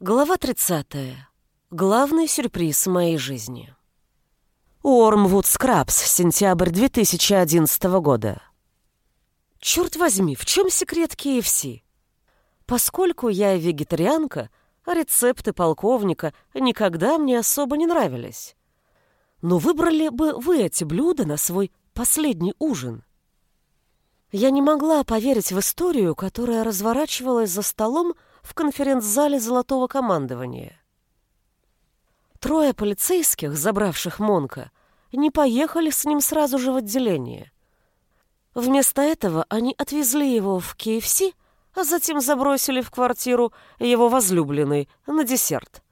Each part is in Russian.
Глава 30. Главный сюрприз моей жизни. Уормвуд Скрабс, сентябрь 2011 года. Черт возьми, в чем секрет KFC? Поскольку я вегетарианка, рецепты полковника никогда мне особо не нравились. Но выбрали бы вы эти блюда на свой последний ужин. Я не могла поверить в историю, которая разворачивалась за столом в конференц-зале Золотого командования. Трое полицейских, забравших Монка, не поехали с ним сразу же в отделение. Вместо этого они отвезли его в КФС, а затем забросили в квартиру его возлюбленной на десерт.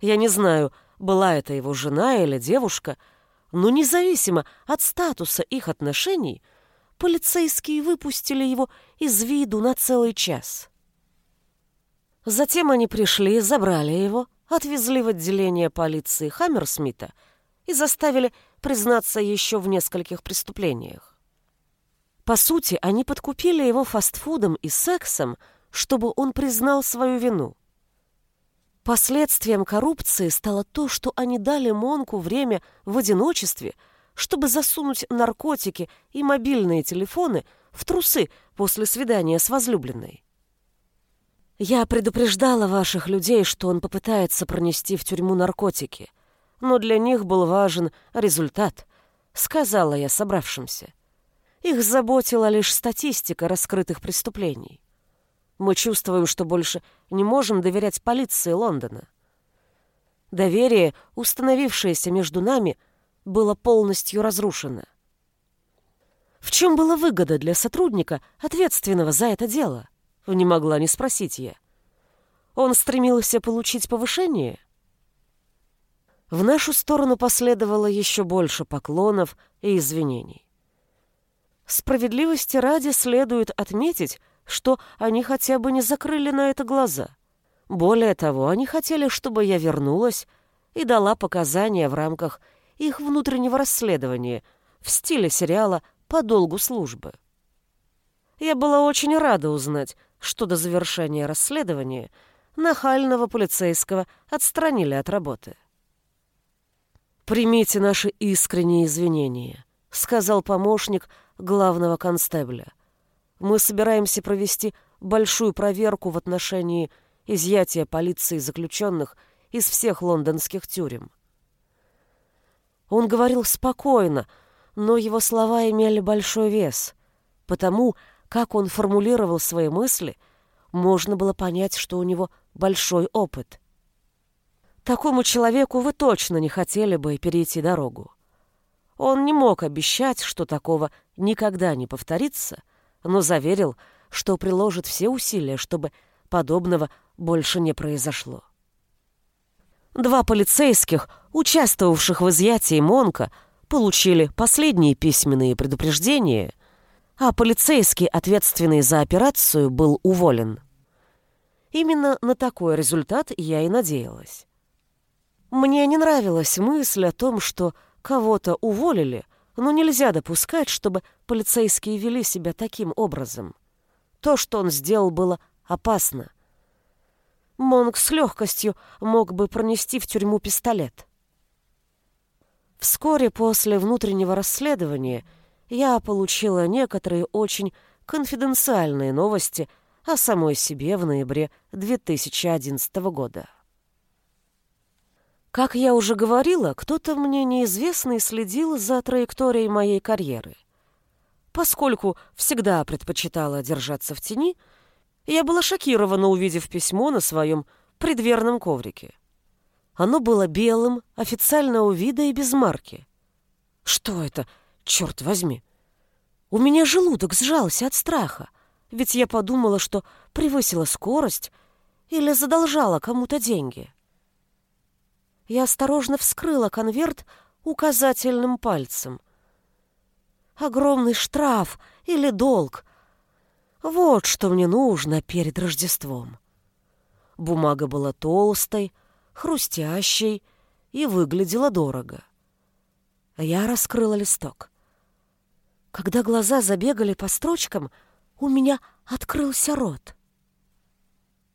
Я не знаю, была это его жена или девушка, но независимо от статуса их отношений, полицейские выпустили его из виду на целый час. Затем они пришли, забрали его, отвезли в отделение полиции Хаммерсмита и заставили признаться еще в нескольких преступлениях. По сути, они подкупили его фастфудом и сексом, чтобы он признал свою вину. Последствием коррупции стало то, что они дали Монку время в одиночестве, чтобы засунуть наркотики и мобильные телефоны в трусы после свидания с возлюбленной. Я предупреждала ваших людей, что он попытается пронести в тюрьму наркотики, но для них был важен результат, сказала я собравшимся. Их заботила лишь статистика раскрытых преступлений. Мы чувствуем, что больше не можем доверять полиции Лондона. Доверие, установившееся между нами, было полностью разрушено. В чем была выгода для сотрудника, ответственного за это дело? Не могла не спросить я. Он стремился получить повышение? В нашу сторону последовало еще больше поклонов и извинений. Справедливости ради следует отметить, что они хотя бы не закрыли на это глаза. Более того, они хотели, чтобы я вернулась и дала показания в рамках их внутреннего расследования в стиле сериала «По долгу службы». Я была очень рада узнать, что до завершения расследования нахального полицейского отстранили от работы. «Примите наши искренние извинения», — сказал помощник главного констебля. «Мы собираемся провести большую проверку в отношении изъятия полиции заключенных из всех лондонских тюрем». Он говорил спокойно, но его слова имели большой вес, потому как он формулировал свои мысли, можно было понять, что у него большой опыт. Такому человеку вы точно не хотели бы перейти дорогу. Он не мог обещать, что такого никогда не повторится, но заверил, что приложит все усилия, чтобы подобного больше не произошло. Два полицейских, участвовавших в изъятии Монка, получили последние письменные предупреждения а полицейский, ответственный за операцию, был уволен. Именно на такой результат я и надеялась. Мне не нравилась мысль о том, что кого-то уволили, но нельзя допускать, чтобы полицейские вели себя таким образом. То, что он сделал, было опасно. Монг с легкостью мог бы пронести в тюрьму пистолет. Вскоре после внутреннего расследования – я получила некоторые очень конфиденциальные новости о самой себе в ноябре 2011 года. Как я уже говорила, кто-то мне неизвестный следил за траекторией моей карьеры. Поскольку всегда предпочитала держаться в тени, я была шокирована, увидев письмо на своем предверном коврике. Оно было белым, официального вида и без марки. Что это? Черт возьми! У меня желудок сжался от страха, ведь я подумала, что превысила скорость или задолжала кому-то деньги. Я осторожно вскрыла конверт указательным пальцем. Огромный штраф или долг. Вот что мне нужно перед Рождеством. Бумага была толстой, хрустящей и выглядела дорого. Я раскрыла листок. Когда глаза забегали по строчкам, у меня открылся рот.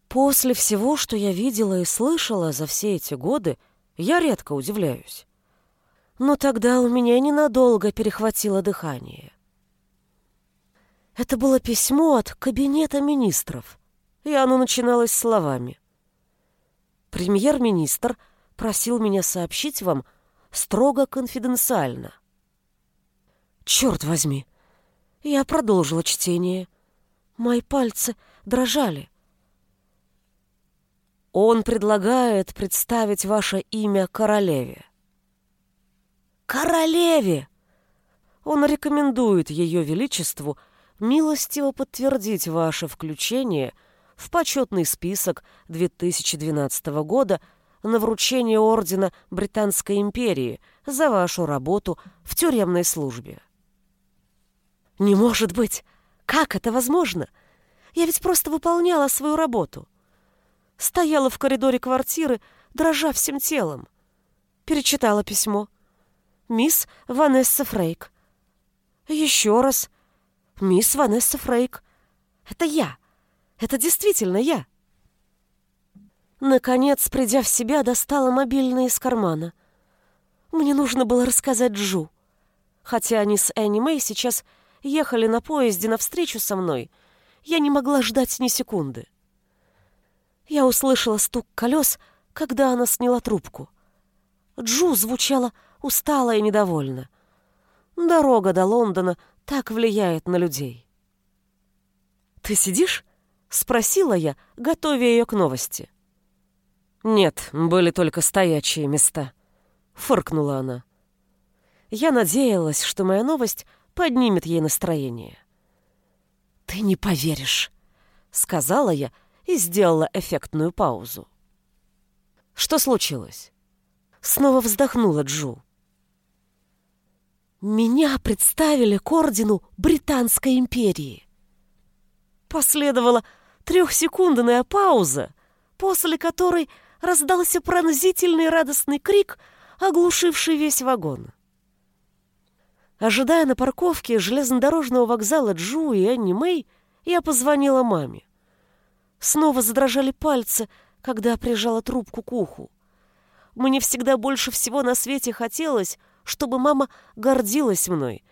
После всего, что я видела и слышала за все эти годы, я редко удивляюсь. Но тогда у меня ненадолго перехватило дыхание. Это было письмо от кабинета министров, и оно начиналось словами. «Премьер-министр просил меня сообщить вам строго конфиденциально». Черт возьми! Я продолжила чтение. Мои пальцы дрожали. Он предлагает представить ваше имя королеве. Королеве! Он рекомендует ее величеству милостиво подтвердить ваше включение в почетный список 2012 года на вручение ордена Британской империи за вашу работу в тюремной службе. Не может быть! Как это возможно? Я ведь просто выполняла свою работу. Стояла в коридоре квартиры, дрожа всем телом. Перечитала письмо. Мисс Ванесса Фрейк. Еще раз. Мисс Ванесса Фрейк. Это я. Это действительно я. Наконец, придя в себя, достала мобильный из кармана. Мне нужно было рассказать Джу. Хотя они с Энни Мэй сейчас ехали на поезде навстречу со мной, я не могла ждать ни секунды. Я услышала стук колес, когда она сняла трубку. Джу звучала устало и недовольно. Дорога до Лондона так влияет на людей. «Ты сидишь?» — спросила я, готовя ее к новости. «Нет, были только стоячие места», — фыркнула она. Я надеялась, что моя новость поднимет ей настроение. «Ты не поверишь», — сказала я и сделала эффектную паузу. «Что случилось?» Снова вздохнула Джу. «Меня представили к ордену Британской империи». Последовала трехсекундная пауза, после которой раздался пронзительный радостный крик, оглушивший весь вагон. Ожидая на парковке железнодорожного вокзала Джу и Энни Мэй, я позвонила маме. Снова задрожали пальцы, когда прижала трубку к уху. Мне всегда больше всего на свете хотелось, чтобы мама гордилась мной,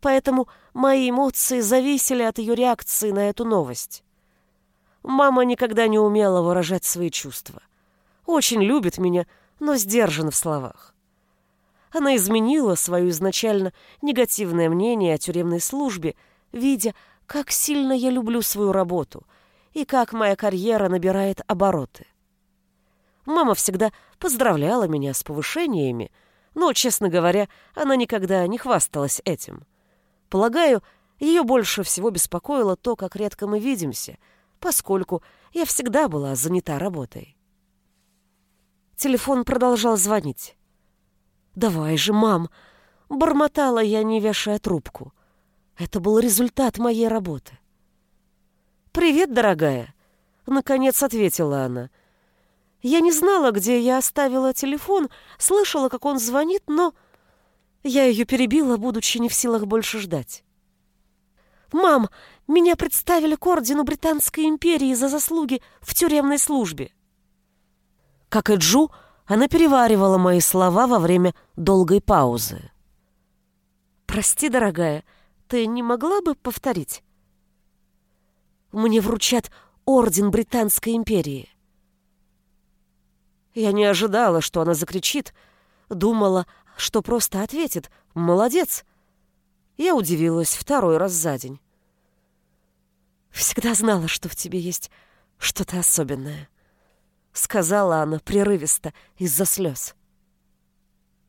поэтому мои эмоции зависели от ее реакции на эту новость. Мама никогда не умела выражать свои чувства. Очень любит меня, но сдержана в словах. Она изменила свое изначально негативное мнение о тюремной службе, видя, как сильно я люблю свою работу и как моя карьера набирает обороты. Мама всегда поздравляла меня с повышениями, но, честно говоря, она никогда не хвасталась этим. Полагаю, ее больше всего беспокоило то, как редко мы видимся, поскольку я всегда была занята работой. Телефон продолжал звонить. «Давай же, мам!» Бормотала я, не вешая трубку. Это был результат моей работы. «Привет, дорогая!» Наконец ответила она. Я не знала, где я оставила телефон, слышала, как он звонит, но... Я ее перебила, будучи не в силах больше ждать. «Мам, меня представили к ордену Британской империи за заслуги в тюремной службе». Как и Джу, она переваривала мои слова во время долгой паузы. «Прости, дорогая, ты не могла бы повторить?» «Мне вручат орден Британской империи». Я не ожидала, что она закричит, думала, что просто ответит «Молодец!». Я удивилась второй раз за день. «Всегда знала, что в тебе есть что-то особенное» сказала она прерывисто из-за слез.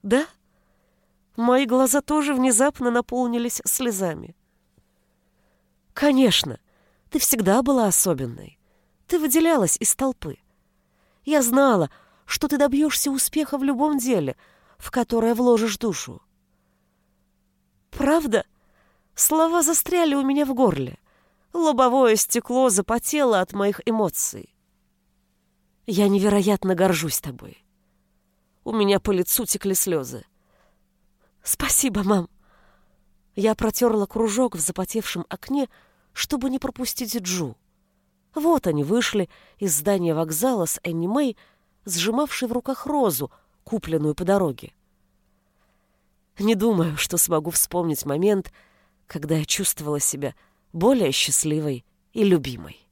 Да? Мои глаза тоже внезапно наполнились слезами. Конечно, ты всегда была особенной. Ты выделялась из толпы. Я знала, что ты добьешься успеха в любом деле, в которое вложишь душу. Правда? Слова застряли у меня в горле. Лобовое стекло запотело от моих эмоций. Я невероятно горжусь тобой. У меня по лицу текли слезы. Спасибо, мам. Я протерла кружок в запотевшем окне, чтобы не пропустить Джу. Вот они вышли из здания вокзала с Энни Мэй, сжимавшей в руках розу, купленную по дороге. Не думаю, что смогу вспомнить момент, когда я чувствовала себя более счастливой и любимой.